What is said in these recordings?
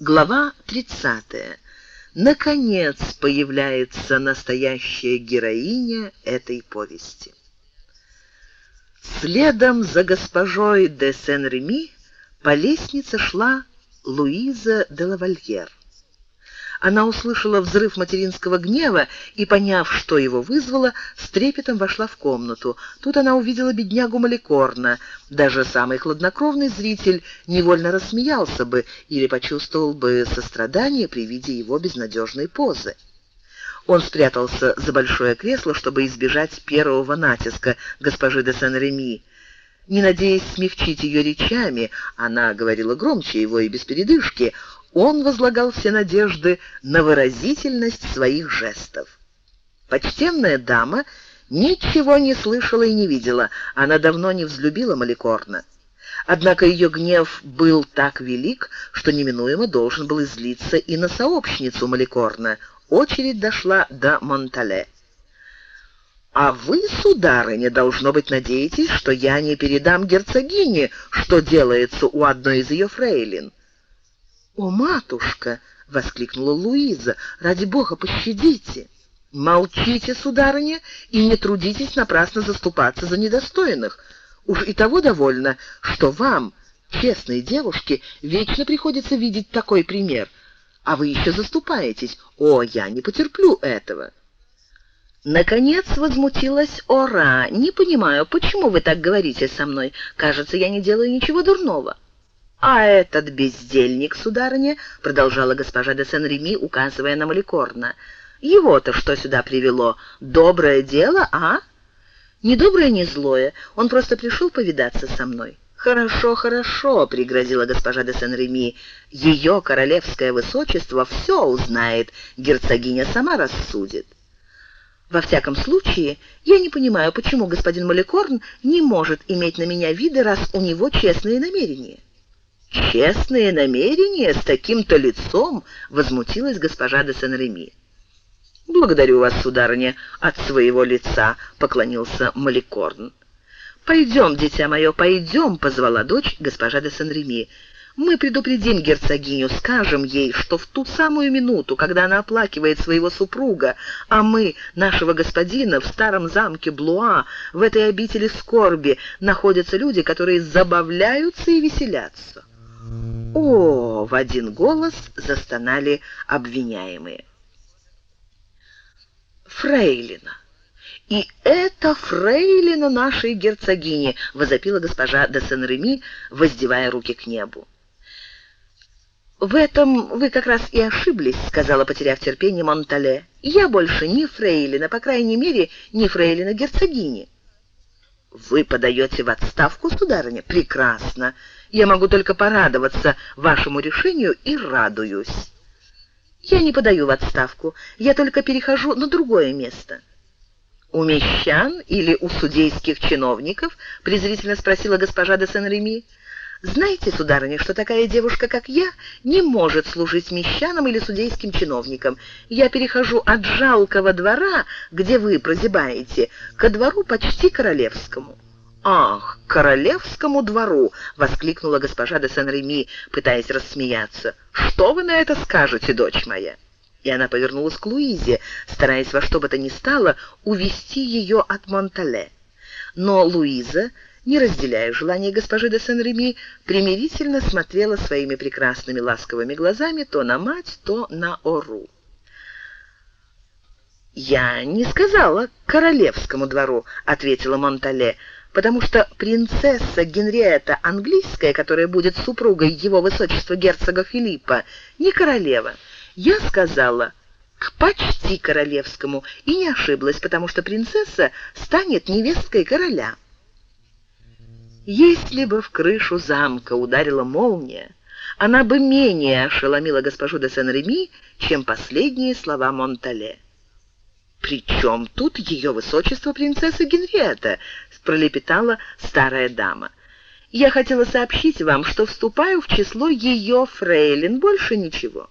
Глава 30. Наконец появляется настоящая героиня этой повести. Следом за госпожой де Сен-Реми по лестнице шла Луиза де Лавальер. Она услышала взрыв материнского гнева и, поняв, что его вызвало, с трепетом вошла в комнату. Тут она увидела беднягу Маликорна. Даже самый хладнокровный зритель невольно рассмеялся бы или почувствовал бы сострадание при виде его безнадежной позы. Он спрятался за большое кресло, чтобы избежать первого натиска госпожи де Сен-Реми. Не надеясь смягчить ее речами, она говорила громче его и без передышки, он возлагал все надежды на выразительность своих жестов. Почтенная дама ничего не слышала и не видела, она давно не взлюбила Маликорна. Однако ее гнев был так велик, что неминуемо должен был излиться и на сообщницу Маликорна. Очередь дошла до Монтале. «А вы, сударыня, должно быть, надеетесь, что я не передам герцогине, что делается у одной из ее фрейлин?» «О, матушка!» — воскликнула Луиза. «Ради бога, пощадите!» «Молчите, сударыня, и не трудитесь напрасно заступаться за недостойных. Уж и того довольно, что вам, честной девушке, вечно приходится видеть такой пример. А вы еще заступаетесь. О, я не потерплю этого!» Наконец возмутилась Ора. «Не понимаю, почему вы так говорите со мной? Кажется, я не делаю ничего дурного». «А этот бездельник, сударыня», — продолжала госпожа де Сен-Реми, указывая на Маликорна, — «его-то что сюда привело? Доброе дело, а?» «Не доброе, не злое. Он просто пришел повидаться со мной». «Хорошо, хорошо», — пригрозила госпожа де Сен-Реми. «Ее королевское высочество все узнает, герцогиня сама рассудит». Во всяком случае, я не понимаю, почему господин Маликорн не может иметь на меня вида, раз у него честные намерения. «Честные намерения с таким-то лицом?» — возмутилась госпожа де Сен-Реми. «Благодарю вас, сударыня, от своего лица», — поклонился Маликорн. «Пойдем, дитя мое, пойдем», — позвала дочь госпожа де Сен-Реми. «Мы предупредим герцогиню, скажем ей, что в ту самую минуту, когда она оплакивает своего супруга, а мы, нашего господина, в старом замке Блуа, в этой обители скорби, находятся люди, которые забавляются и веселятся». «О!» — в один голос застонали обвиняемые. «Фрейлина!» «И это фрейлина нашей герцогини!» — возопила госпожа де Сен-Реми, воздевая руки к небу. «В этом вы как раз и ошиблись», — сказала, потеряв терпение Монтале. «Я больше не фрейлина, по крайней мере, не фрейлина герцогини». «Вы подаете в отставку, сударыня? Прекрасно. Я могу только порадоваться вашему решению и радуюсь». «Я не подаю в отставку. Я только перехожу на другое место». «У мещан или у судейских чиновников?» — презрительно спросила госпожа де Сен-Реми. Знаете, сударыня, что такая девушка, как я, не может служить мещанам или судейским чиновникам. Я перехожу от жалкого двора, где вы прозябаете, ко двору почти королевскому». «Ах, королевскому двору!» — воскликнула госпожа де Сен-Реми, пытаясь рассмеяться. «Что вы на это скажете, дочь моя?» И она повернулась к Луизе, стараясь во что бы то ни стало увести ее от Монтале. Но Луиза не разделяя желания госпожи де Сен-Реми, примирительно смотрела своими прекрасными ласковыми глазами то на мать, то на Ору. «Я не сказала королевскому двору», — ответила Монтале, «потому что принцесса Генриетта английская, которая будет супругой его высочества герцога Филиппа, не королева. Я сказала к почти королевскому и не ошиблась, потому что принцесса станет невесткой короля». Если бы в крышу замка ударила молния, она бы менее ошеломила госпожу де Сен-Реми, чем последние слова Монтале. «При чем тут ее высочество принцесса Генриетта?» — пролепетала старая дама. «Я хотела сообщить вам, что вступаю в число ее фрейлин, больше ничего».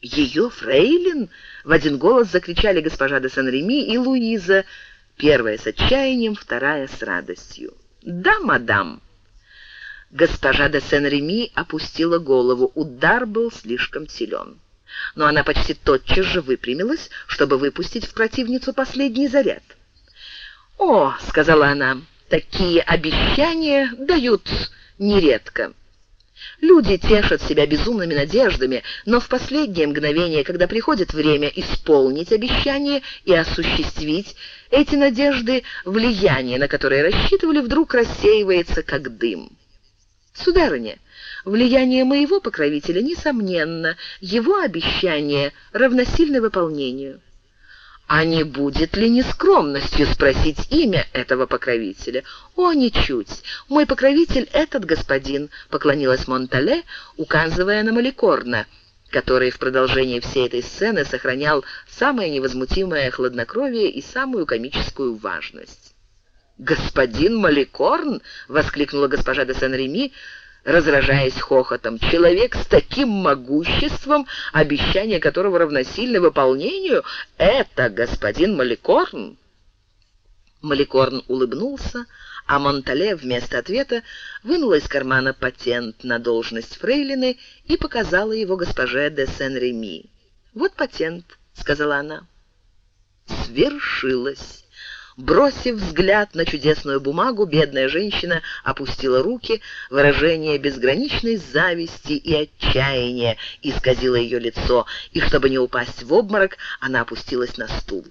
«Ее фрейлин?» — в один голос закричали госпожа де Сен-Реми и Луиза, первая с отчаянием, вторая с радостью. «Да, мадам». Госпожа де Сен-Реми опустила голову. Удар был слишком силен. Но она почти тотчас же выпрямилась, чтобы выпустить в противницу последний заряд. «О», — сказала она, — «такие обещания дают нередко». Люди тешат себя безумными надеждами, но в последнее мгновение, когда приходит время исполнить обещание и осуществить эти надежды, влияние, на которое рассчитывали, вдруг рассеивается как дым. Сударыня, влияние моего покровителя несомненно, его обещание равносильно выполнению. А не будет ли нескромностью спросить имя этого покровителя? О, ничуть. Мой покровитель этот господин, поклонилась Монтале, указывая на Маликорна, который в продолжении всей этой сцены сохранял самое невозмутимое хладнокровие и самую комическую важность. «Господин Маликорн!» — воскликнула госпожа де Сен-Реми, разражаясь хохотом. «Человек с таким могуществом, обещание которого равносильно выполнению, это господин Маликорн!» Маликорн улыбнулся, а Монтале вместо ответа вынула из кармана патент на должность фрейлины и показала его госпоже де Сен-Реми. «Вот патент», — сказала она. «Свершилось». Бросив взгляд на чудесную бумагу, бедная женщина опустила руки, выражение безграничной зависти и отчаяния исказило ее лицо, и чтобы не упасть в обморок, она опустилась на стул.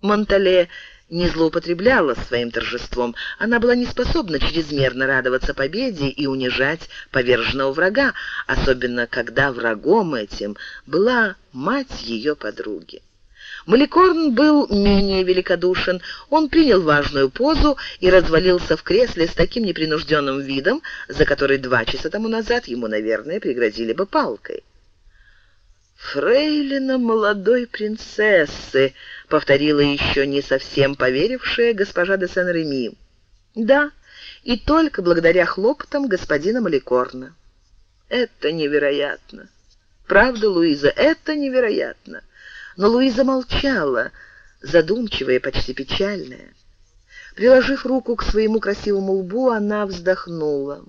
Монтале не злоупотребляла своим торжеством. Она была не способна чрезмерно радоваться победе и унижать поверженного врага, особенно когда врагом этим была мать ее подруги. Маликорн был менее великодушен. Он принял важную позу и развалился в кресле с таким непринужденным видом, за который два часа тому назад ему, наверное, пригрозили бы палкой. «Фрейлина молодой принцессы», — повторила еще не совсем поверившая госпожа де Сен-Реми. «Да, и только благодаря хлопотам господина Маликорна». «Это невероятно! Правда, Луиза, это невероятно!» Но Луиза молчала, задумчивая, почти печальная. Приложив руку к своему красивому лбу, она вздохнула.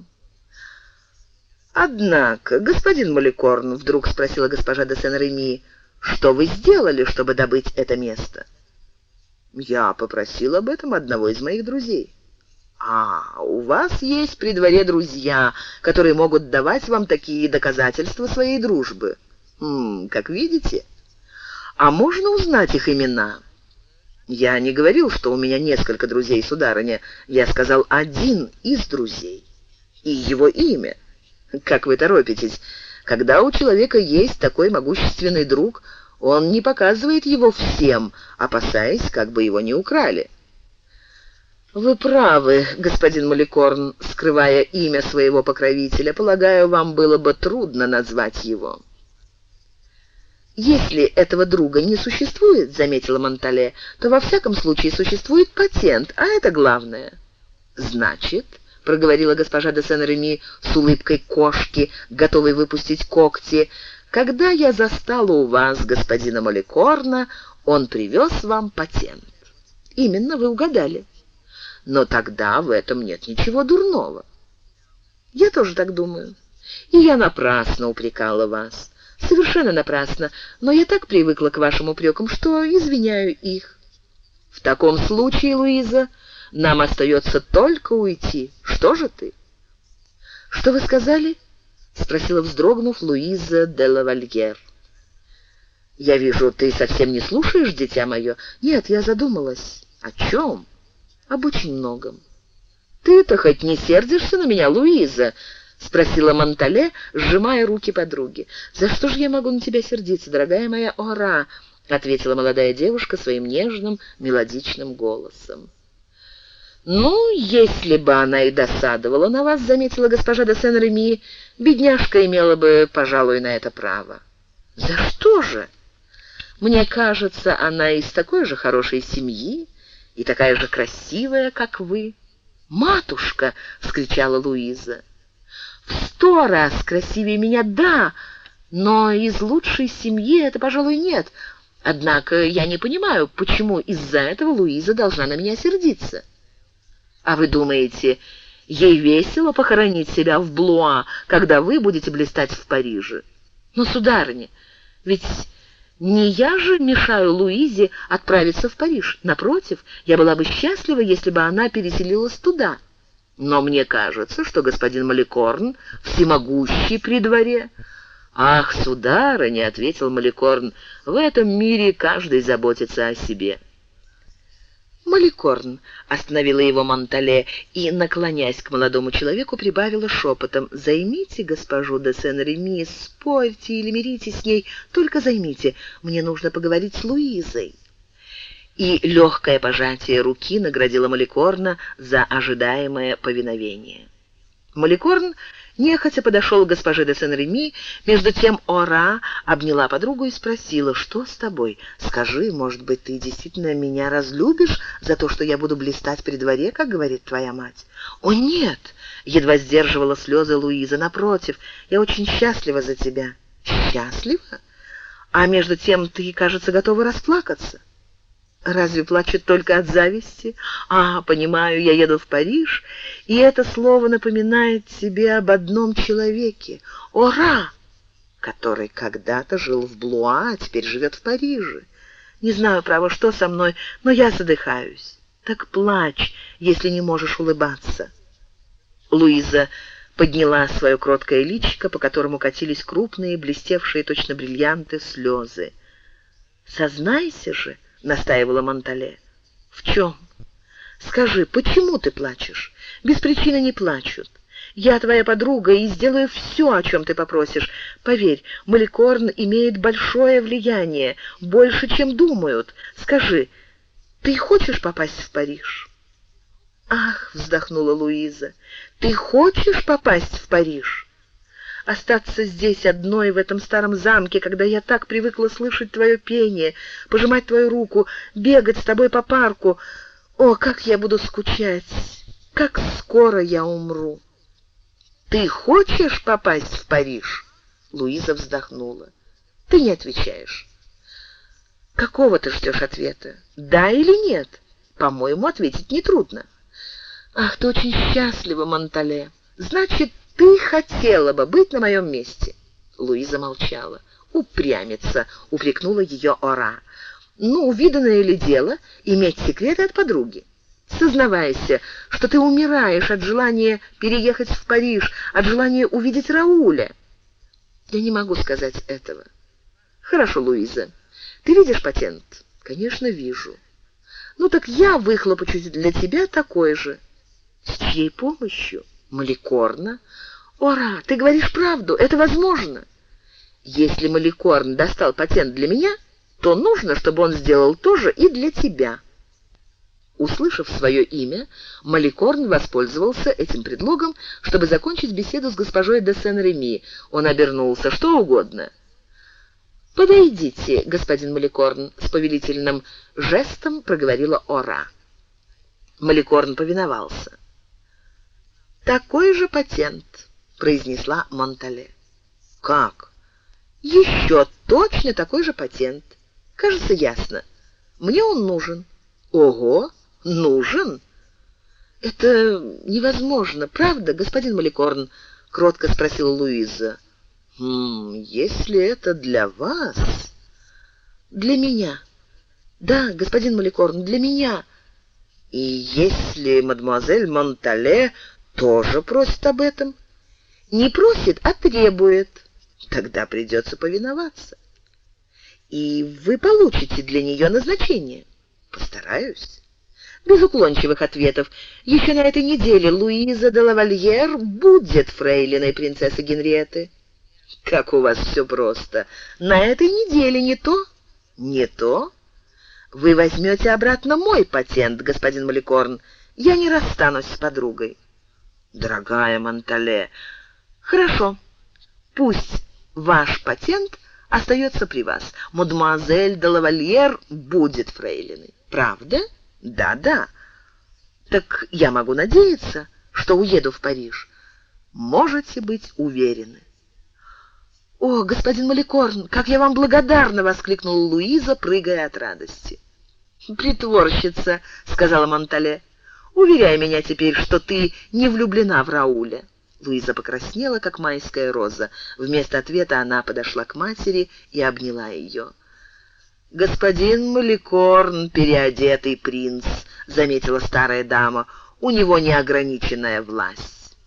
«Однако, господин Маликорн, — вдруг спросила госпожа де Сен-Реми, — что вы сделали, чтобы добыть это место?» «Я попросил об этом одного из моих друзей». «А, у вас есть при дворе друзья, которые могут давать вам такие доказательства своей дружбы?» М «Как видите...» А можно узнать их имена?» «Я не говорил, что у меня несколько друзей, сударыня. Я сказал один из друзей. И его имя. Как вы торопитесь? Когда у человека есть такой могущественный друг, он не показывает его всем, опасаясь, как бы его не украли». «Вы правы, господин Маликорн, скрывая имя своего покровителя. Полагаю, вам было бы трудно назвать его». «Если этого друга не существует, — заметила Монтале, — то во всяком случае существует патент, а это главное». «Значит, — проговорила госпожа де Сен-Реми с улыбкой кошки, готовой выпустить когти, — когда я застала у вас господина Маликорна, он привез вам патент». «Именно, вы угадали». «Но тогда в этом нет ничего дурного». «Я тоже так думаю. И я напрасно упрекала вас». Совершенно напрасно, но я так привыкла к вашим упрекам, что извиняю их. В таком случае, Луиза, нам остается только уйти. Что же ты? Что вы сказали? спросила вздрогнув Луиза де лавальер. Я вижу, ты совсем не слушаешь, дитя мое. Нет, я задумалась. О чем? Об очень многом. Ты-то хоть не сердишься на меня, Луиза? — спросила Монтале, сжимая руки подруги. «За что же я могу на тебя сердиться, дорогая моя Ора?» — ответила молодая девушка своим нежным, мелодичным голосом. «Ну, если бы она и досадовала на вас, — заметила госпожа де Сен-Реми, — бедняжка имела бы, пожалуй, на это право». «За что же?» «Мне кажется, она из такой же хорошей семьи и такая же красивая, как вы». «Матушка!» — вскричала Луиза сто раз красивее меня, да, но из лучшей семьи это, пожалуй, нет. Однако я не понимаю, почему из-за этого Луиза должна на меня сердиться. А вы думаете, Ей весело похоронить себя в Блуа, когда вы будете блистать в Париже. Но, сударыня, ведь не я же мешаю Луизе отправиться в Париж. Напротив, я была бы счастлива, если бы она переселилась туда. Но мне кажется, что господин Маликорн всемогущий при дворе. Ах, сударыня, ответил Маликорн, в этом мире каждый заботится о себе. Маликорн остановила его Монтале и, наклоняясь к молодому человеку, прибавила шепотом: "Займите госпожу де Сен-Реми, спорьте или миритесь с ней, только займите. Мне нужно поговорить с Луизой" и легкое пожатие руки наградило Маликорна за ожидаемое повиновение. Маликорн нехотя подошел к госпоже де Сен-Реми, между тем Ора обняла подругу и спросила, что с тобой? Скажи, может быть, ты действительно меня разлюбишь за то, что я буду блистать при дворе, как говорит твоя мать? О, нет! Едва сдерживала слезы Луиза. Напротив, я очень счастлива за тебя. Счастлива? А между тем ты, кажется, готова расплакаться. Разве плачет только от зависти? А, понимаю, я еду в Париж, и это слово напоминает себе об одном человеке — Ора, который когда-то жил в Блуа, а теперь живет в Париже. Не знаю, право, что со мной, но я задыхаюсь. Так плачь, если не можешь улыбаться. Луиза подняла свое кроткое личико, по которому катились крупные, блестевшие точно бриллианты слезы. Сознайся же, настаивала Монтале. В чем? Скажи, почему ты плачешь? Без причины не плачут. Я твоя подруга и сделаю все, о чем ты попросишь. Поверь, Маликорн имеет большое влияние, больше, чем думают. Скажи, ты хочешь попасть в Париж? Ах, вздохнула Луиза. Ты хочешь попасть в Париж? Остаться здесь одной в этом старом замке, когда я так привыкла слышать твое пение, пожимать твою руку, бегать с тобой по парку. О, как я буду скучать! Как скоро я умру! Ты хочешь попасть в Париж? Луиза вздохнула. Ты не отвечаешь. Какого ты ждешь ответа? Да или нет? По-моему, ответить нетрудно. Ах, ты очень счастлива, Монтале. Значит, ты хотела бы быть на моем месте. Луиза молчала. Упрямится, упрекнула ее Ора. Ну, виданное ли дело иметь секреты от подруги? Сознавайся, что ты умираешь от желания переехать в Париж, от желания увидеть Рауля. Я не могу сказать этого. Хорошо, Луиза. Ты видишь патент? Конечно, вижу. Ну так я выхлопочу для тебя такой же. С чьей помощью? Маликорна? Ора, ты говоришь правду, это возможно. Если Маликорн достал патент для меня, то нужно, чтобы он сделал то же и для тебя. Услышав свое имя, Маликорн воспользовался этим предлогом, чтобы закончить беседу с госпожой де Сен-Реми. Он обернулся, что угодно. «Подойдите, господин Маликорн», — с повелительным жестом проговорила Ора. Маликорн повиновался. «Такой же патент», — произнесла Монтале. «Как?» «Еще точно такой же патент. Кажется, ясно. Мне он нужен». «Ого, нужен?» «Это невозможно, правда, господин Маликорн?» — кротко спросила Луиза. «Хм, если это для вас...» «Для меня. Да, господин Маликорн, для меня». «И если мадемуазель Монтале тоже просит об этом. Не просит, а требует. Тогда придется повиноваться. И вы получите для нее назначение. Постараюсь. Без уклончивых ответов. Еще на этой неделе Луиза де Лавальер будет фрейлиной принцессы Генриетты. Как у вас все просто. На этой неделе не то, не то. Вы возьмете обратно мой патент, господин Маликорн. Я не расстанусь с подругой. Дорогая Монтале, хорошо. Пусть ваш патент остается при вас. Мадемуазель де лавальер будет фрейлиной. Правда? Да-да. Так я могу надеяться, что уеду в Париж. Можете быть уверены. «О, господин Маликорн, как я вам благодарна!» — воскликнула Луиза, прыгая от радости. «Притворщица», — сказала Монтале. Уверяй меня теперь, что ты не влюблена в Рауля». Луиза покраснела, как майская роза. Вместо ответа она подошла к матери и обняла ее. «Господин Маликорн, переодетый принц», — заметила старая дама, — «у него неограниченная власть».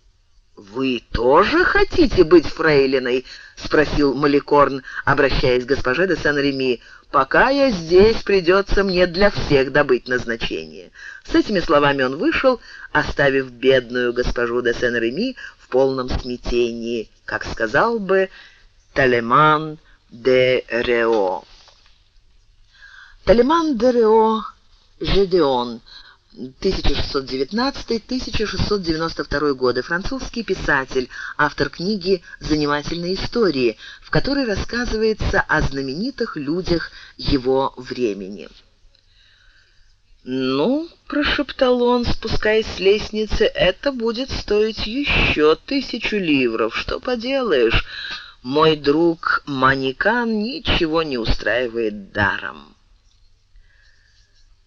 «Вы тоже хотите быть фрейлиной?» — спросил Маликорн, обращаясь к госпоже де Сен-Реми. «Пока я здесь, придется мне для всех добыть назначение». С этими словами он вышел, оставив бедную госпожу де Сен-Реми в полном смятении, как сказал бы Талеман де Рео. Талеман де Рео Жедеон 1619-1692 годы, французский писатель, автор книги «Занимательные истории», в которой рассказывается о знаменитых людях его времени. «Ну, — прошептал он, спускаясь с лестницы, — это будет стоить еще тысячу ливров. Что поделаешь, мой друг Маникан ничего не устраивает даром».